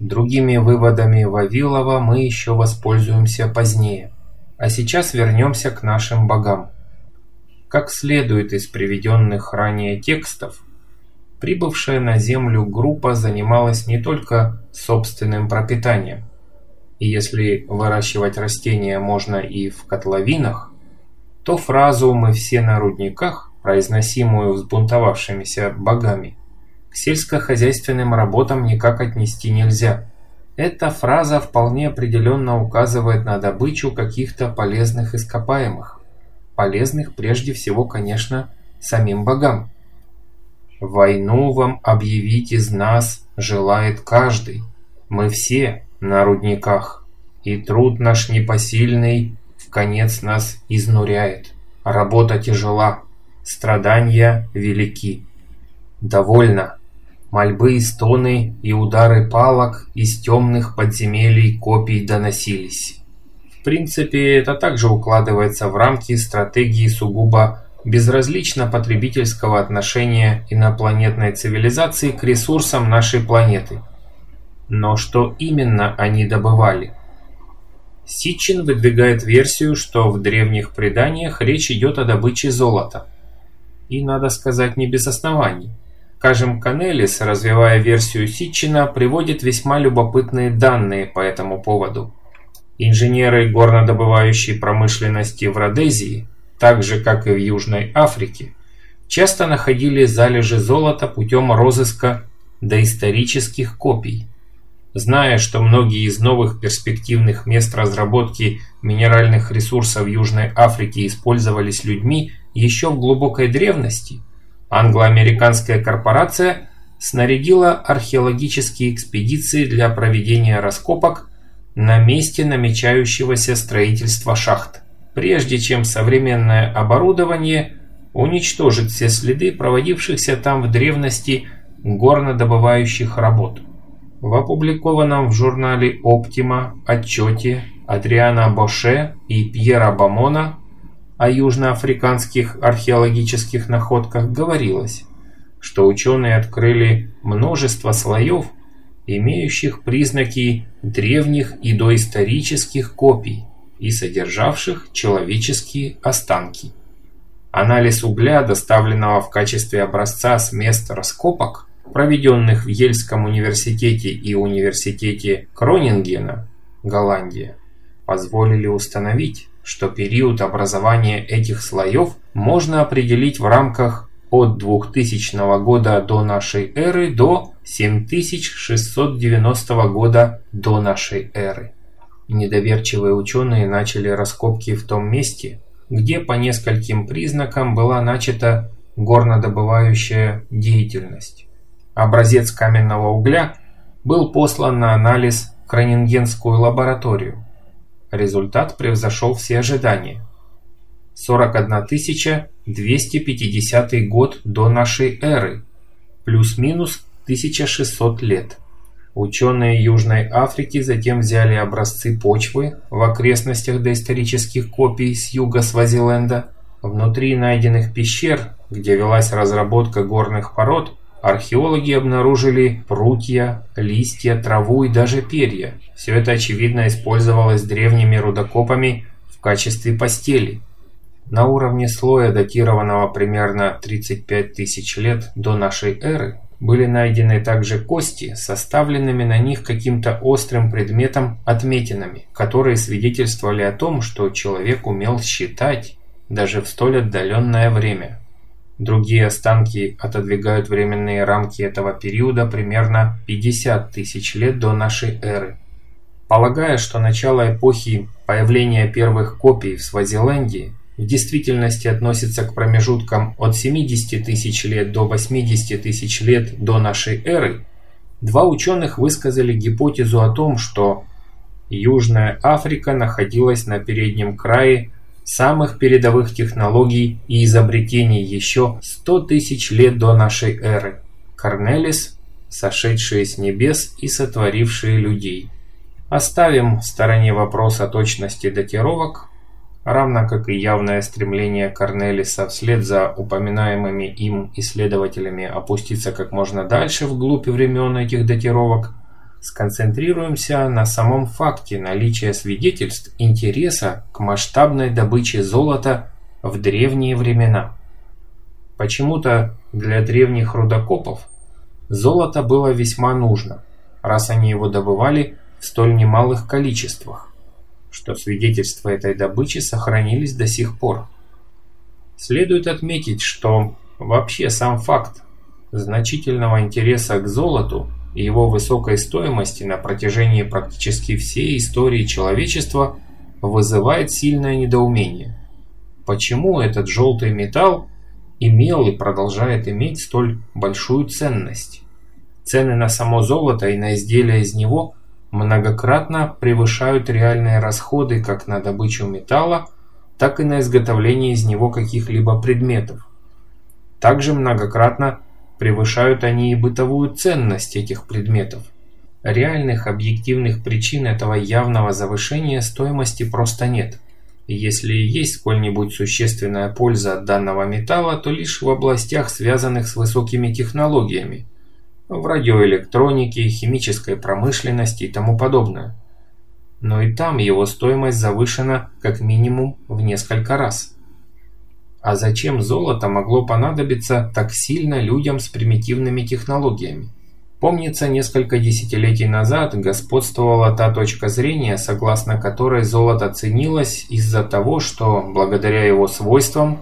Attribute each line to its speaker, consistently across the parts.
Speaker 1: Другими выводами Вавилова мы еще воспользуемся позднее. А сейчас вернемся к нашим богам. Как следует из приведенных ранее текстов, прибывшая на Землю группа занималась не только собственным пропитанием. И если выращивать растения можно и в котловинах, то фразу «мы все на рудниках», произносимую взбунтовавшимися богами, к сельскохозяйственным работам никак отнести нельзя. Эта фраза вполне определенно указывает на добычу каких-то полезных ископаемых. Полезных прежде всего, конечно, самим богам. Войну вам объявить из нас желает каждый. Мы все на рудниках, и труд наш непосильный в конец нас изнуряет. Работа тяжела, страдания велики. Довольно. Мольбы стоны и удары палок из темных подземелий копий доносились. В принципе, это также укладывается в рамки стратегии сугубо безразлично потребительского отношения инопланетной цивилизации к ресурсам нашей планеты. Но что именно они добывали? Сичин выдвигает версию, что в древних преданиях речь идет о добыче золота. И, надо сказать, не без оснований. Скажем, Канелис, развивая версию Ситчина, приводит весьма любопытные данные по этому поводу. Инженеры горнодобывающей промышленности в Родезии так же как и в Южной Африке, часто находили залежи золота путем розыска доисторических копий. Зная, что многие из новых перспективных мест разработки минеральных ресурсов Южной Африки использовались людьми еще в глубокой древности, англо-американская корпорация снарядила археологические экспедиции для проведения раскопок на месте намечающегося строительства шахт прежде чем современное оборудование уничтожит все следы проводившихся там в древности горнодобывающих работ. В опубликованном в журнале «Оптима» отчете Адриана Боше и Пьера Бамона о южноафриканских археологических находках говорилось, что ученые открыли множество слоев, имеющих признаки древних и доисторических копий, и содержавших человеческие останки. Анализ угля, доставленного в качестве образца с мест раскопок, проведенных в Ельском университете и университете Кронингена, Голландия, позволили установить, что период образования этих слоев можно определить в рамках от 2000 года до нашей эры до 7690 года до нашей эры недоверчивые ученые начали раскопки в том месте, где по нескольким признакам была начата горнодобывающая деятельность. Образец каменного угля был послан на анализ в Кронингенскую лабораторию. Результат превзошел все ожидания. 41 250 год до нашей эры, плюс-минус 1600 лет. Ученые Южной Африки затем взяли образцы почвы в окрестностях доисторических копий с юга Свазиленда. Внутри найденных пещер, где велась разработка горных пород, археологи обнаружили прутья, листья, траву и даже перья. Все это очевидно использовалось древними рудокопами в качестве постели. На уровне слоя, датированного примерно 35 тысяч лет до нашей эры, были найдены также кости, составленными на них каким-то острым предметом отметинами, которые свидетельствовали о том, что человек умел считать даже в столь отдаленное время. Другие останки отодвигают временные рамки этого периода примерно 50 тысяч лет до нашей эры. Полагая, что начало эпохи появления первых копий в Свазиленде в действительности относится к промежуткам от 70 тысяч лет до 80 тысяч лет до нашей эры, два ученых высказали гипотезу о том, что Южная Африка находилась на переднем крае самых передовых технологий и изобретений еще 100 тысяч лет до нашей эры. Корнелис, сошедшие с небес и сотворившие людей. Оставим в стороне вопрос о точности датировок, равно как и явное стремление Корнелиса вслед за упоминаемыми им исследователями опуститься как можно дальше вглубь времен этих датировок, сконцентрируемся на самом факте наличия свидетельств интереса к масштабной добыче золота в древние времена. Почему-то для древних рудокопов золото было весьма нужно, раз они его добывали в столь немалых количествах, что свидетельства этой добычи сохранились до сих пор. Следует отметить, что вообще сам факт значительного интереса к золоту и его высокой стоимости на протяжении практически всей истории человечества вызывает сильное недоумение. Почему этот желтый металл имел и продолжает иметь столь большую ценность? Цены на само золото и на изделия из него многократно превышают реальные расходы как на добычу металла, так и на изготовление из него каких-либо предметов. Также многократно превышают они и бытовую ценность этих предметов. Реальных объективных причин этого явного завышения стоимости просто нет. Если и есть сколь-нибудь существенная польза от данного металла, то лишь в областях, связанных с высокими технологиями, в радиоэлектронике, химической промышленности и тому подобное. Но и там его стоимость завышена как минимум в несколько раз. А зачем золото могло понадобиться так сильно людям с примитивными технологиями? Помнится, несколько десятилетий назад господствовала та точка зрения, согласно которой золото ценилось из-за того, что, благодаря его свойствам,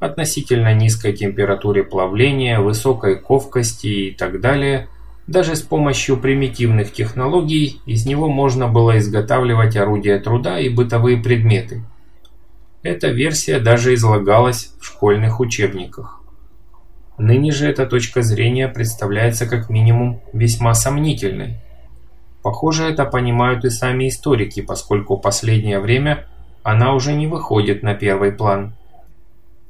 Speaker 1: относительно низкой температуре плавления, высокой ковкости и так далее, даже с помощью примитивных технологий из него можно было изготавливать орудия труда и бытовые предметы – эта версия даже излагалась в школьных учебниках. Ныне же эта точка зрения представляется как минимум весьма сомнительной. Похоже, это понимают и сами историки, поскольку в последнее время она уже не выходит на первый план.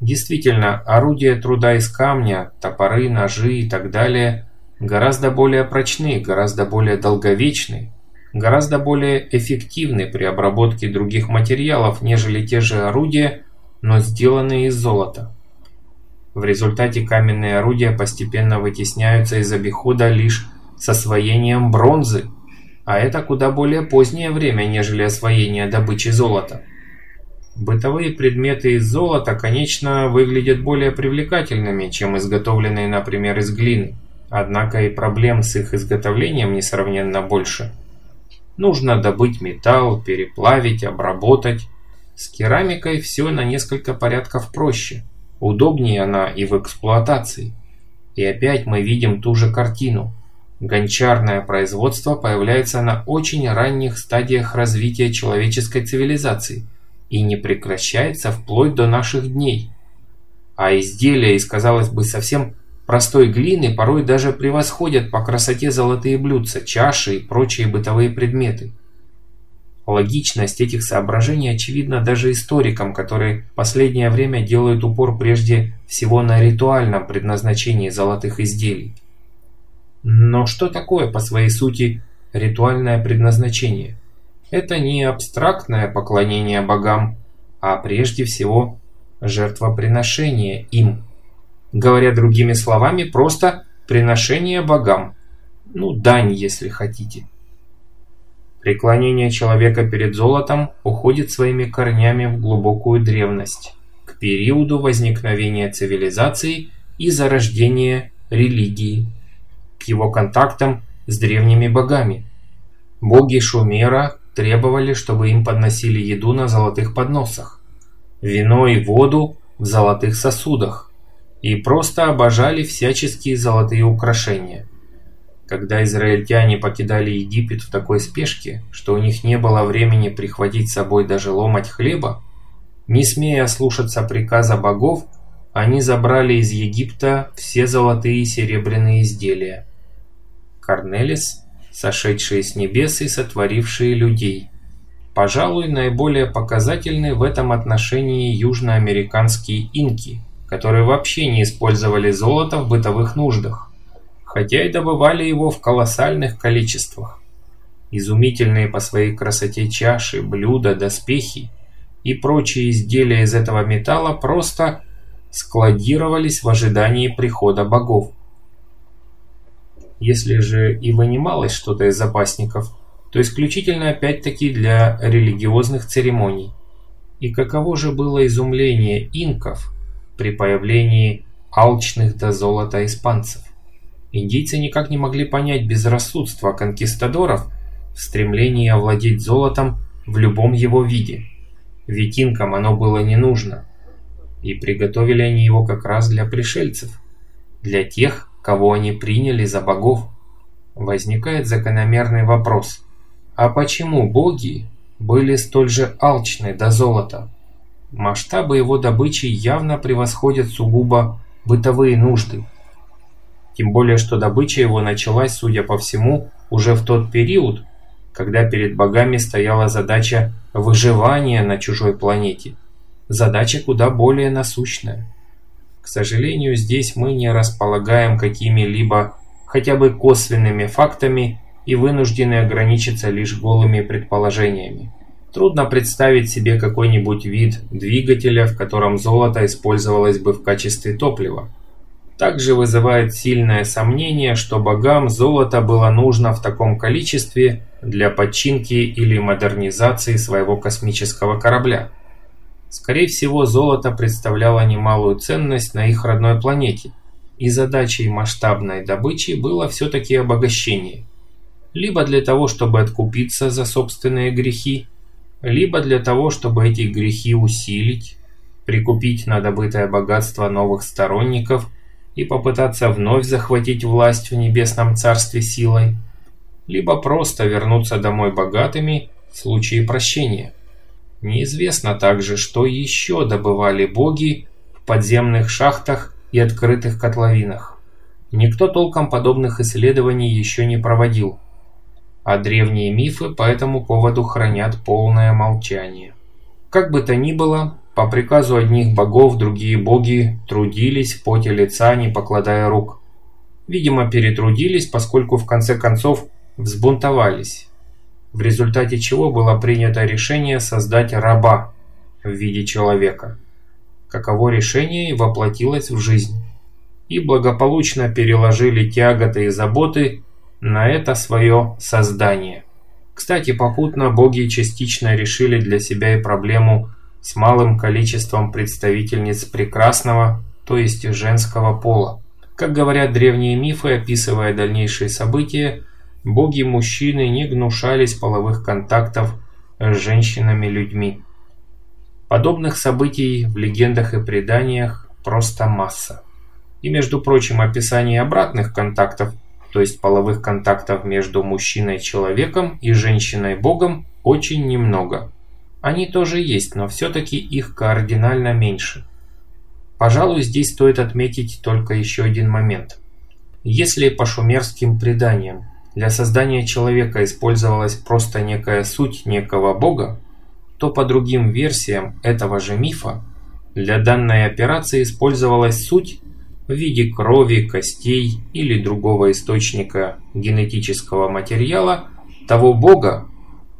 Speaker 1: Действительно, орудия труда из камня, топоры, ножи и так далее гораздо более прочны, гораздо более долговечны гораздо более эффективны при обработке других материалов, нежели те же орудия, но сделанные из золота. В результате каменные орудия постепенно вытесняются из обихода лишь с освоением бронзы, а это куда более позднее время, нежели освоение добычи золота. Бытовые предметы из золота, конечно, выглядят более привлекательными, чем изготовленные, например, из глины. Однако и проблем с их изготовлением несравненно больше – Нужно добыть металл, переплавить, обработать. С керамикой все на несколько порядков проще. Удобнее она и в эксплуатации. И опять мы видим ту же картину. Гончарное производство появляется на очень ранних стадиях развития человеческой цивилизации и не прекращается вплоть до наших дней. А изделия из, казалось бы, совсем простой глины порой даже превосходят по красоте золотые блюдца, чаши и прочие бытовые предметы. Логичность этих соображений очевидна даже историкам, которые в последнее время делают упор прежде всего на ритуальном предназначении золотых изделий. Но что такое по своей сути ритуальное предназначение? Это не абстрактное поклонение богам, а прежде всего жертвоприношение им – Говоря другими словами, просто приношение богам. Ну, дань, если хотите. Преклонение человека перед золотом уходит своими корнями в глубокую древность, к периоду возникновения цивилизации и зарождения религии, к его контактам с древними богами. Боги Шумера требовали, чтобы им подносили еду на золотых подносах, вино и воду в золотых сосудах, и просто обожали всяческие золотые украшения. Когда израильтяне покидали Египет в такой спешке, что у них не было времени прихватить с собой даже ломать хлеба, не смея слушаться приказа богов, они забрали из Египта все золотые и серебряные изделия. Корнелис, сошедшие с небес и сотворившие людей. Пожалуй, наиболее показательны в этом отношении южноамериканские инки – которые вообще не использовали золото в бытовых нуждах, хотя и добывали его в колоссальных количествах. Изумительные по своей красоте чаши, блюда, доспехи и прочие изделия из этого металла просто складировались в ожидании прихода богов. Если же и вынималось что-то из запасников, то исключительно опять-таки для религиозных церемоний. И каково же было изумление инков при появлении алчных до золота испанцев. Индийцы никак не могли понять безрассудства конкистадоров в стремлении овладеть золотом в любом его виде. Ведь инкам оно было не нужно. И приготовили они его как раз для пришельцев, для тех, кого они приняли за богов. Возникает закономерный вопрос. А почему боги были столь же алчны до золота? Масштабы его добычи явно превосходят сугубо бытовые нужды. Тем более, что добыча его началась, судя по всему, уже в тот период, когда перед богами стояла задача выживания на чужой планете. Задача куда более насущная. К сожалению, здесь мы не располагаем какими-либо хотя бы косвенными фактами и вынуждены ограничиться лишь голыми предположениями. Трудно представить себе какой-нибудь вид двигателя, в котором золото использовалось бы в качестве топлива. Также вызывает сильное сомнение, что богам золото было нужно в таком количестве для подчинки или модернизации своего космического корабля. Скорее всего, золото представляло немалую ценность на их родной планете, и задачей масштабной добычи было все-таки обогащение. Либо для того, чтобы откупиться за собственные грехи, либо для того, чтобы эти грехи усилить, прикупить на добытое богатство новых сторонников и попытаться вновь захватить власть в небесном царстве силой, либо просто вернуться домой богатыми в случае прощения. Неизвестно также, что еще добывали боги в подземных шахтах и открытых котловинах. Никто толком подобных исследований еще не проводил а древние мифы по этому поводу хранят полное молчание. Как бы то ни было, по приказу одних богов другие боги трудились в поте лица, не покладая рук. Видимо, перетрудились, поскольку в конце концов взбунтовались, в результате чего было принято решение создать раба в виде человека. Каково решение и воплотилось в жизнь. И благополучно переложили тяготы и заботы на это свое создание. Кстати, попутно боги частично решили для себя и проблему с малым количеством представительниц прекрасного, то есть женского пола. Как говорят древние мифы, описывая дальнейшие события, боги-мужчины не гнушались половых контактов с женщинами-людьми. Подобных событий в легендах и преданиях просто масса. И между прочим, описание обратных контактов то есть половых контактов между мужчиной-человеком и женщиной-богом, очень немного. Они тоже есть, но все-таки их кардинально меньше. Пожалуй, здесь стоит отметить только еще один момент. Если по шумерским преданиям для создания человека использовалась просто некая суть некого бога, то по другим версиям этого же мифа для данной операции использовалась суть в виде крови, костей или другого источника генетического материала того бога,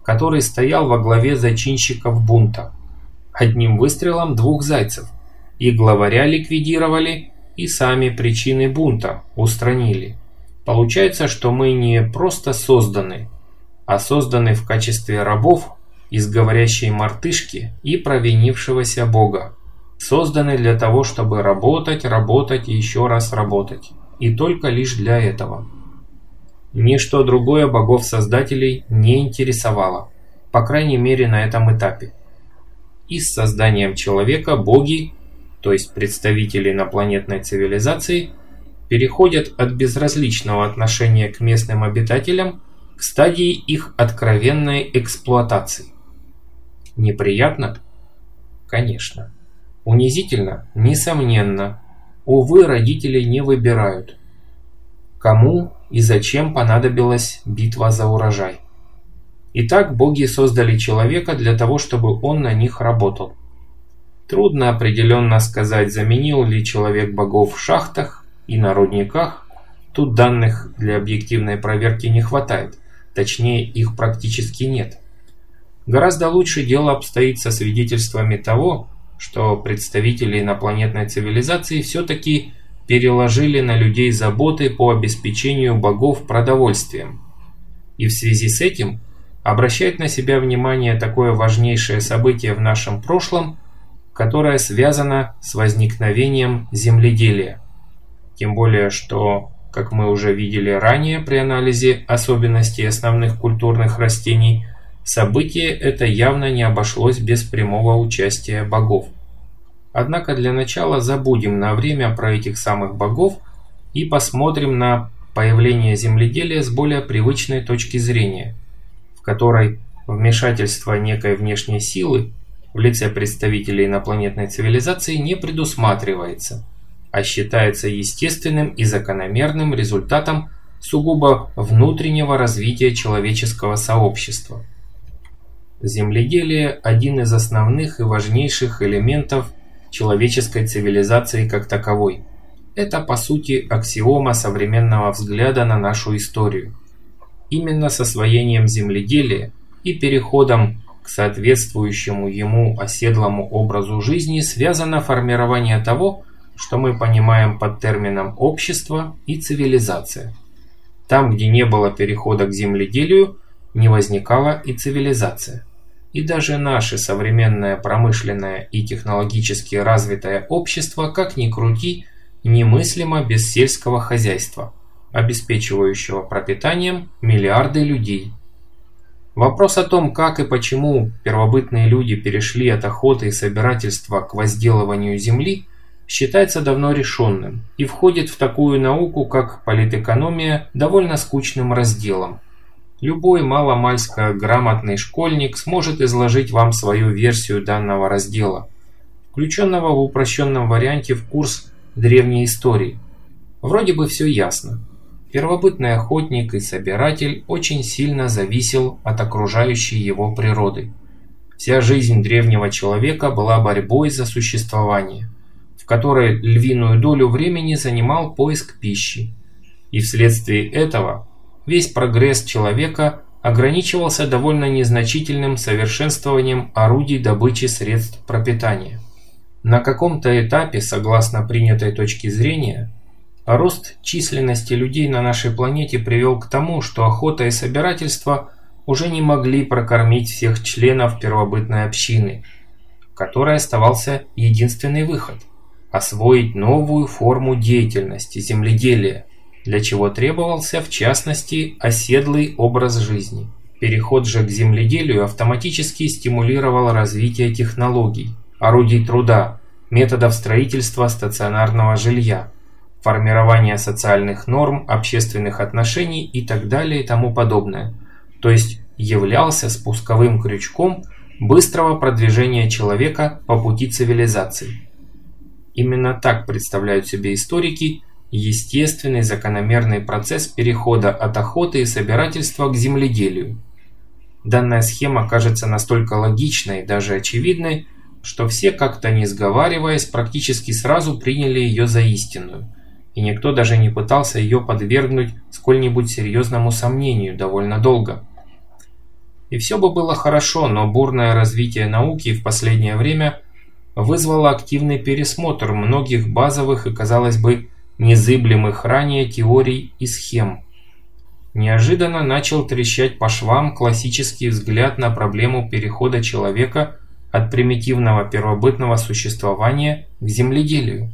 Speaker 1: который стоял во главе зачинщиков бунта. Одним выстрелом двух зайцев. И главаря ликвидировали, и сами причины бунта устранили. Получается, что мы не просто созданы, а созданы в качестве рабов из говорящей мартышки и провинившегося бога созданы для того, чтобы работать, работать и еще раз работать. И только лишь для этого. Ничто другое богов-создателей не интересовало, по крайней мере на этом этапе. И с созданием человека боги, то есть представители инопланетной цивилизации, переходят от безразличного отношения к местным обитателям к стадии их откровенной эксплуатации. Неприятно? Конечно. Унизительно? Несомненно. Увы, родители не выбирают. Кому и зачем понадобилась битва за урожай? Итак, боги создали человека для того, чтобы он на них работал. Трудно определенно сказать, заменил ли человек богов в шахтах и на рудниках. Тут данных для объективной проверки не хватает, точнее их практически нет. Гораздо лучше дело обстоит со свидетельствами того, что представители инопланетной цивилизации все-таки переложили на людей заботы по обеспечению богов продовольствием. И в связи с этим обращает на себя внимание такое важнейшее событие в нашем прошлом, которое связано с возникновением земледелия. Тем более, что, как мы уже видели ранее при анализе особенностей основных культурных растений, событие это явно не обошлось без прямого участия богов. Однако для начала забудем на время про этих самых богов и посмотрим на появление земледелия с более привычной точки зрения, в которой вмешательство некой внешней силы в лице представителей инопланетной цивилизации не предусматривается, а считается естественным и закономерным результатом сугубо внутреннего развития человеческого сообщества. Земледелие – один из основных и важнейших элементов человеческой цивилизации как таковой. Это, по сути, аксиома современного взгляда на нашу историю. Именно с освоением земледелия и переходом к соответствующему ему оседлому образу жизни связано формирование того, что мы понимаем под термином «общество» и «цивилизация». Там, где не было перехода к земледелию, не возникала и цивилизация. И даже наше современное промышленное и технологически развитое общество, как ни крути, немыслимо без сельского хозяйства, обеспечивающего пропитанием миллиарды людей. Вопрос о том, как и почему первобытные люди перешли от охоты и собирательства к возделыванию земли, считается давно решенным и входит в такую науку, как политэкономия, довольно скучным разделом, Любой маломальско грамотный школьник сможет изложить вам свою версию данного раздела, включенного в упрощенном варианте в курс древней истории. Вроде бы все ясно. Первобытный охотник и собиратель очень сильно зависел от окружающей его природы. Вся жизнь древнего человека была борьбой за существование, в которой львиную долю времени занимал поиск пищи. И вследствие этого весь прогресс человека ограничивался довольно незначительным совершенствованием орудий добычи средств пропитания. На каком-то этапе, согласно принятой точке зрения, рост численности людей на нашей планете привел к тому, что охота и собирательство уже не могли прокормить всех членов первобытной общины, которой оставался единственный выход – освоить новую форму деятельности – земледелия – для чего требовался, в частности, оседлый образ жизни. Переход же к земледелию автоматически стимулировал развитие технологий, орудий труда, методов строительства стационарного жилья, формирования социальных норм, общественных отношений и так далее и тому подобное. То есть являлся спусковым крючком быстрого продвижения человека по пути цивилизации. Именно так представляют себе историки естественный закономерный процесс перехода от охоты и собирательства к земледелию. Данная схема кажется настолько логичной, даже очевидной, что все как-то не сговариваясь практически сразу приняли ее за истинную, и никто даже не пытался ее подвергнуть сколь-нибудь серьезному сомнению довольно долго. И все бы было хорошо, но бурное развитие науки в последнее время вызвало активный пересмотр многих базовых и, казалось бы, незыблемых ранее теорий и схем. Неожиданно начал трещать по швам классический взгляд на проблему перехода человека от примитивного первобытного существования к земледелию.